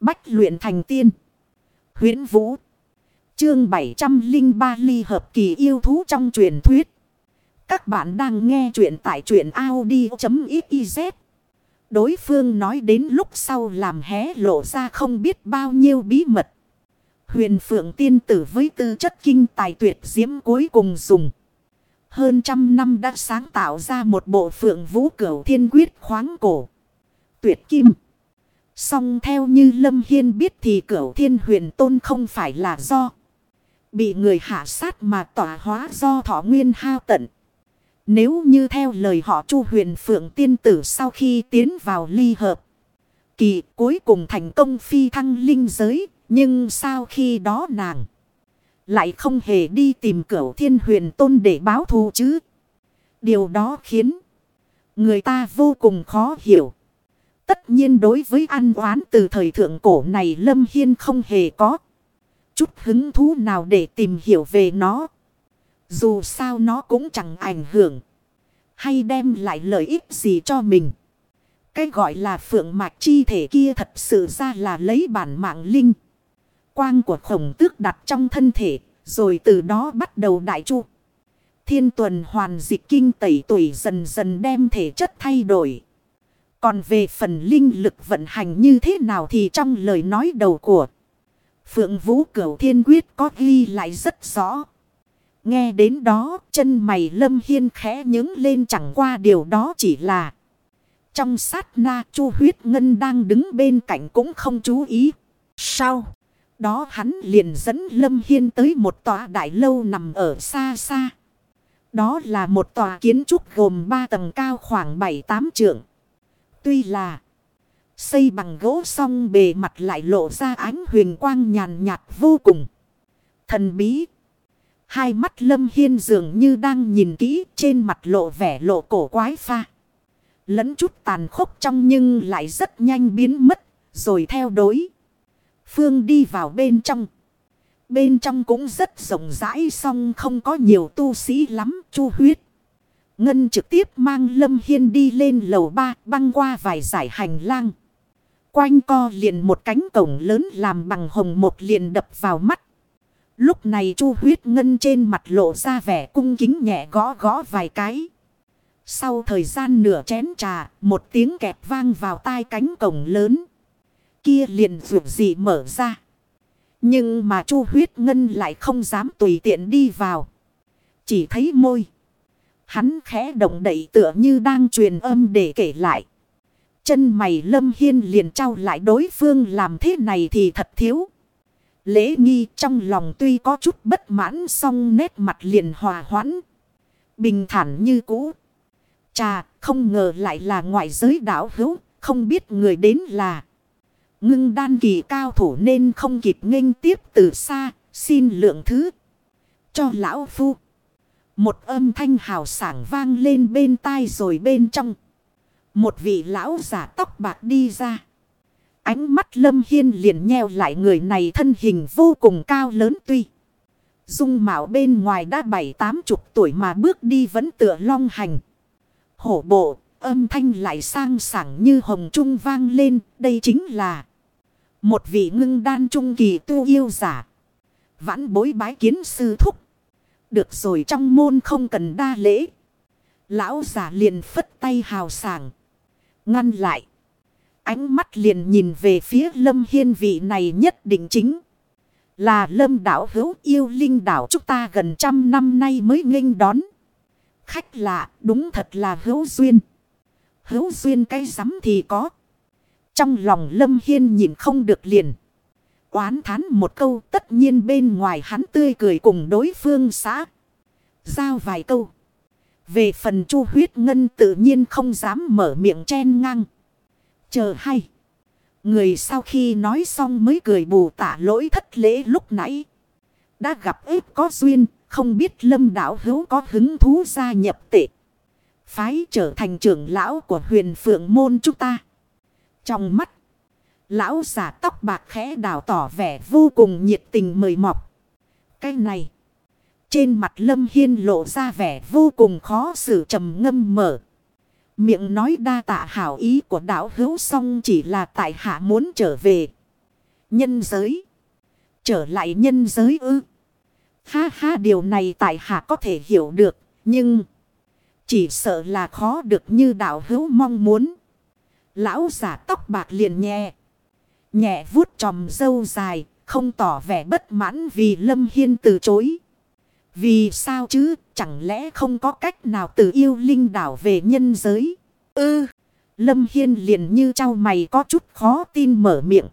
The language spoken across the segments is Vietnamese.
Bách luyện thành tiên. huyễn Vũ. Chương 703 ly hợp kỳ yêu thú trong truyền thuyết. Các bạn đang nghe truyện tại truyện Audi.xyz. Đối phương nói đến lúc sau làm hé lộ ra không biết bao nhiêu bí mật. Huyền phượng tiên tử với tư chất kinh tài tuyệt diễm cuối cùng dùng. Hơn trăm năm đã sáng tạo ra một bộ phượng vũ cửu thiên quyết khoáng cổ. Tuyệt kim. Song theo như Lâm Hiên biết thì cửu thiên huyền tôn không phải là do. Bị người hạ sát mà tỏa hóa do thọ nguyên hao tận. Nếu như theo lời họ chu huyền phượng tiên tử sau khi tiến vào ly hợp. Kỳ cuối cùng thành công phi thăng linh giới. Nhưng sau khi đó nàng lại không hề đi tìm cửu thiên huyền tôn để báo thù chứ. Điều đó khiến người ta vô cùng khó hiểu. Tất nhiên đối với ăn oán từ thời thượng cổ này Lâm Hiên không hề có chút hứng thú nào để tìm hiểu về nó. Dù sao nó cũng chẳng ảnh hưởng hay đem lại lợi ích gì cho mình. Cái gọi là phượng mạch chi thể kia thật sự ra là lấy bản mạng linh. Quang của khổng tước đặt trong thân thể, rồi từ đó bắt đầu đại chu. Thiên tuần hoàn dịch kinh tẩy tuổi dần dần đem thể chất thay đổi. Còn về phần linh lực vận hành như thế nào thì trong lời nói đầu của Phượng Vũ Cửu Thiên Quyết có ghi lại rất rõ. Nghe đến đó, chân mày lâm hiên khẽ nhứng lên chẳng qua điều đó chỉ là. Trong sát na chu huyết ngân đang đứng bên cạnh cũng không chú ý. sau Đó hắn liền dẫn lâm hiên tới một tòa đại lâu nằm ở xa xa. Đó là một tòa kiến trúc gồm ba tầng cao khoảng 7-8 trượng. Tuy là xây bằng gỗ song bề mặt lại lộ ra ánh huyền quang nhàn nhạt vô cùng. Thần bí. Hai mắt lâm hiên dường như đang nhìn kỹ trên mặt lộ vẻ lộ cổ quái pha. Lẫn chút tàn khốc trong nhưng lại rất nhanh biến mất. Rồi theo đối. Phương đi vào bên trong. Bên trong cũng rất rộng rãi song không có nhiều tu sĩ lắm, chu huyết. Ngân trực tiếp mang Lâm Hiên đi lên lầu ba băng qua vài giải hành lang. Quanh co liền một cánh cổng lớn làm bằng hồng một liền đập vào mắt. Lúc này chu huyết ngân trên mặt lộ ra vẻ cung kính nhẹ gõ gõ vài cái. Sau thời gian nửa chén trà, một tiếng kẹp vang vào tai cánh cổng lớn. Kia liền vượt gì mở ra. Nhưng mà chu huyết ngân lại không dám tùy tiện đi vào. Chỉ thấy môi. Hắn khẽ động đậy tựa như đang truyền âm để kể lại. Chân mày lâm hiên liền trao lại đối phương làm thế này thì thật thiếu. Lễ nghi trong lòng tuy có chút bất mãn song nét mặt liền hòa hoãn. Bình thản như cũ. Chà, không ngờ lại là ngoại giới đảo hữu, không biết người đến là. Ngưng đan kỳ cao thủ nên không kịp nghênh tiếp từ xa, xin lượng thứ. Cho lão phu. Một âm thanh hào sảng vang lên bên tai rồi bên trong. Một vị lão giả tóc bạc đi ra. Ánh mắt lâm hiên liền nheo lại người này thân hình vô cùng cao lớn tuy. Dung mạo bên ngoài đã bảy tám chục tuổi mà bước đi vẫn tựa long hành. Hổ bộ, âm thanh lại sang sảng như hồng trung vang lên, đây chính là một vị ngưng đan trung kỳ tu yêu giả. Vãn bối bái kiến sư thúc. Được rồi trong môn không cần đa lễ. Lão giả liền phất tay hào sảng. Ngăn lại. Ánh mắt liền nhìn về phía lâm hiên vị này nhất định chính. Là lâm đảo hữu yêu linh đảo chúng ta gần trăm năm nay mới nghênh đón. Khách lạ, đúng thật là hữu duyên. Hữu duyên cái rắm thì có. Trong lòng lâm hiên nhìn không được liền. Oán thán một câu tất nhiên bên ngoài hắn tươi cười cùng đối phương xã. Giao vài câu. Về phần chu huyết ngân tự nhiên không dám mở miệng chen ngang. Chờ hay. Người sau khi nói xong mới cười bù tả lỗi thất lễ lúc nãy. Đã gặp ít có duyên, không biết lâm đảo hữu có hứng thú gia nhập tệ. Phái trở thành trưởng lão của huyền phượng môn chúng ta. Trong mắt, lão giả tóc bạc khẽ đảo tỏ vẻ vô cùng nhiệt tình mời mọc. Cái này, trên mặt lâm hiên lộ ra vẻ vô cùng khó xử trầm ngâm mở. Miệng nói đa tạ hảo ý của đảo hữu xong chỉ là tại hạ muốn trở về. Nhân giới. Trở lại nhân giới ư. Ha ha điều này tại hạ có thể hiểu được. Nhưng chỉ sợ là khó được như đạo hữu mong muốn. Lão giả tóc bạc liền nhẹ. Nhẹ vuốt tròm dâu dài. Không tỏ vẻ bất mãn vì Lâm Hiên từ chối. Vì sao chứ? Chẳng lẽ không có cách nào từ yêu linh đảo về nhân giới? Ư! Lâm Hiên liền như trao mày có chút khó tin mở miệng.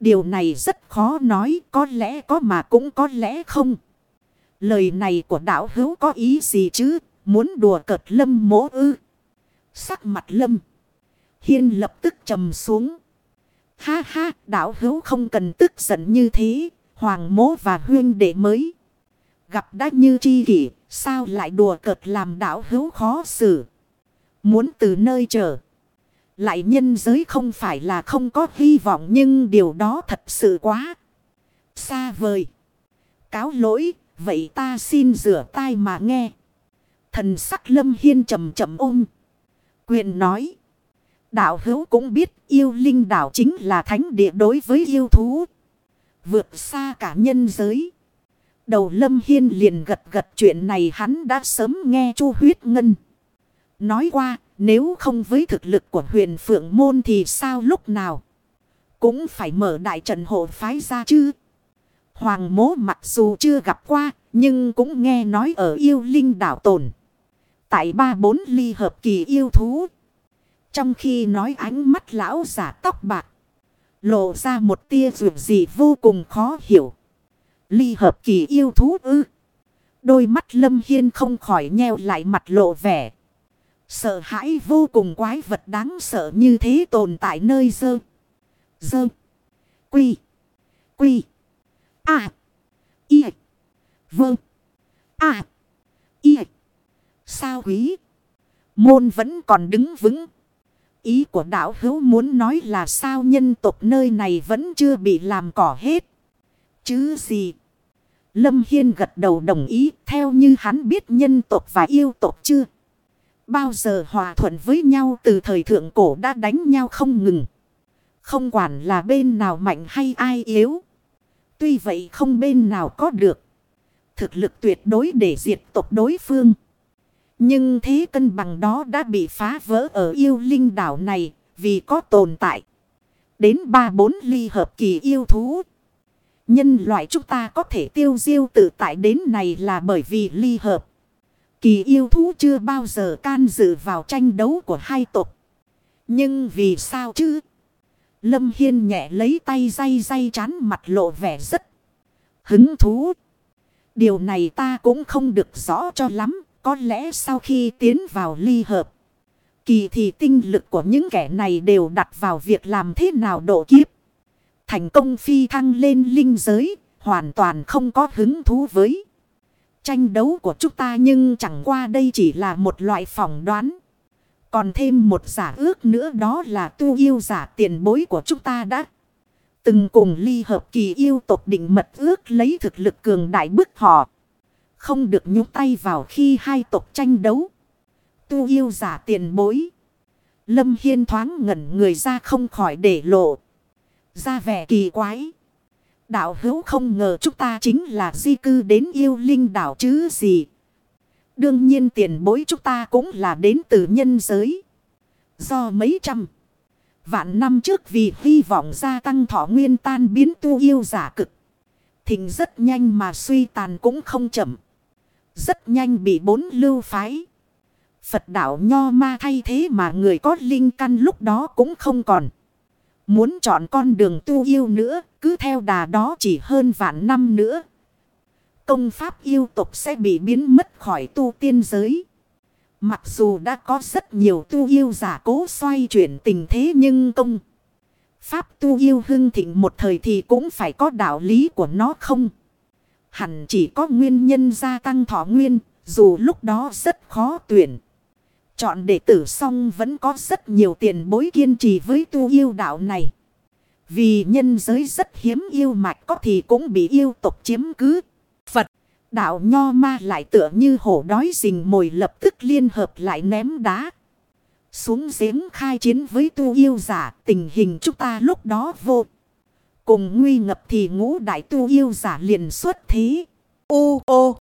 Điều này rất khó nói, có lẽ có mà cũng có lẽ không. Lời này của đạo hữu có ý gì chứ? Muốn đùa cợt lâm mỗ ư? Sắc mặt lâm. Hiên lập tức trầm xuống. Ha ha, Đảo hữu không cần tức giận như thế. Hoàng mố và huyên đệ mới. Gặp đã như chi kỷ, sao lại đùa cợt làm Đảo hữu khó xử. Muốn từ nơi trở. Lại nhân giới không phải là không có hy vọng nhưng điều đó thật sự quá. Xa vời. Cáo lỗi, vậy ta xin rửa tai mà nghe. Thần sắc lâm hiên chậm chậm ôm. Quyền nói. Đạo hữu cũng biết yêu linh đảo chính là thánh địa đối với yêu thú. Vượt xa cả nhân giới. Đầu lâm hiên liền gật gật chuyện này hắn đã sớm nghe chu huyết ngân. Nói qua, nếu không với thực lực của huyền phượng môn thì sao lúc nào. Cũng phải mở đại trận hộ phái ra chứ. Hoàng mố mặc dù chưa gặp qua, nhưng cũng nghe nói ở yêu linh đảo tồn. Tại ba bốn ly hợp kỳ yêu thú. Trong khi nói ánh mắt lão giả tóc bạc. Lộ ra một tia rượu gì vô cùng khó hiểu. Ly hợp kỳ yêu thú ư. Đôi mắt lâm hiên không khỏi nheo lại mặt lộ vẻ. Sợ hãi vô cùng quái vật đáng sợ như thế tồn tại nơi dơ. Dơ. Quy. Quy. À. Y. Vâng. À. Y. Sao quý? Môn vẫn còn đứng vững. Ý của đạo hữu muốn nói là sao nhân tộc nơi này vẫn chưa bị làm cỏ hết. Chứ gì? Lâm Hiên gật đầu đồng ý, theo như hắn biết nhân tộc và yêu tộc chưa? Bao giờ hòa thuận với nhau từ thời thượng cổ đã đánh nhau không ngừng. Không quản là bên nào mạnh hay ai yếu. Tuy vậy không bên nào có được. Thực lực tuyệt đối để diệt tộc đối phương. Nhưng thế cân bằng đó đã bị phá vỡ ở yêu linh đảo này vì có tồn tại. Đến ba bốn ly hợp kỳ yêu thú. Nhân loại chúng ta có thể tiêu diêu tự tại đến này là bởi vì ly hợp. Kỳ yêu thú chưa bao giờ can dự vào tranh đấu của hai tộc. Nhưng vì sao chứ? Lâm Hiên nhẹ lấy tay day day chán mặt lộ vẻ rất hứng thú. Điều này ta cũng không được rõ cho lắm. Có lẽ sau khi tiến vào ly hợp. Kỳ thì tinh lực của những kẻ này đều đặt vào việc làm thế nào độ kiếp. Thành công phi thăng lên linh giới. Hoàn toàn không có hứng thú với. Tranh đấu của chúng ta, nhưng chẳng qua đây chỉ là một loại phỏng đoán. Còn thêm một giả ước nữa đó là tu yêu giả tiền bối của chúng ta đã. Từng cùng ly hợp kỳ yêu tộc định mật ước lấy thực lực cường đại bức họ. Không được nhúc tay vào khi hai tộc tranh đấu. Tu yêu giả tiền bối. Lâm Hiên thoáng ngẩn người ra không khỏi để lộ. Ra vẻ kỳ quái. Đạo hữu không ngờ chúng ta chính là di cư đến yêu linh đảo chứ gì. Đương nhiên tiền bối chúng ta cũng là đến từ nhân giới. Do mấy trăm, vạn năm trước vì hy vọng gia tăng thọ nguyên tan biến tu yêu giả cực. Thình rất nhanh mà suy tàn cũng không chậm. Rất nhanh bị bốn lưu phái. Phật đạo nho ma thay thế mà người có linh căn lúc đó cũng không còn. Muốn chọn con đường tu yêu nữa, cứ theo đà đó chỉ hơn vạn năm nữa. Công pháp yêu tục sẽ bị biến mất khỏi tu tiên giới. Mặc dù đã có rất nhiều tu yêu giả cố xoay chuyển tình thế nhưng công. Pháp tu yêu hưng thịnh một thời thì cũng phải có đạo lý của nó không. Hẳn chỉ có nguyên nhân gia tăng thọ nguyên, dù lúc đó rất khó tuyển. Chọn đệ tử xong vẫn có rất nhiều tiền bối kiên trì với tu yêu đạo này. Vì nhân giới rất hiếm yêu mạch có thì cũng bị yêu tộc chiếm cứ. Phật, đạo nho ma lại tựa như hổ đói rình mồi lập tức liên hợp lại ném đá. Xuống giếng khai chiến với tu yêu giả tình hình chúng ta lúc đó vô cùng nguy ngập thì ngũ đại tu yêu giả liền xuất thế. Ô ô!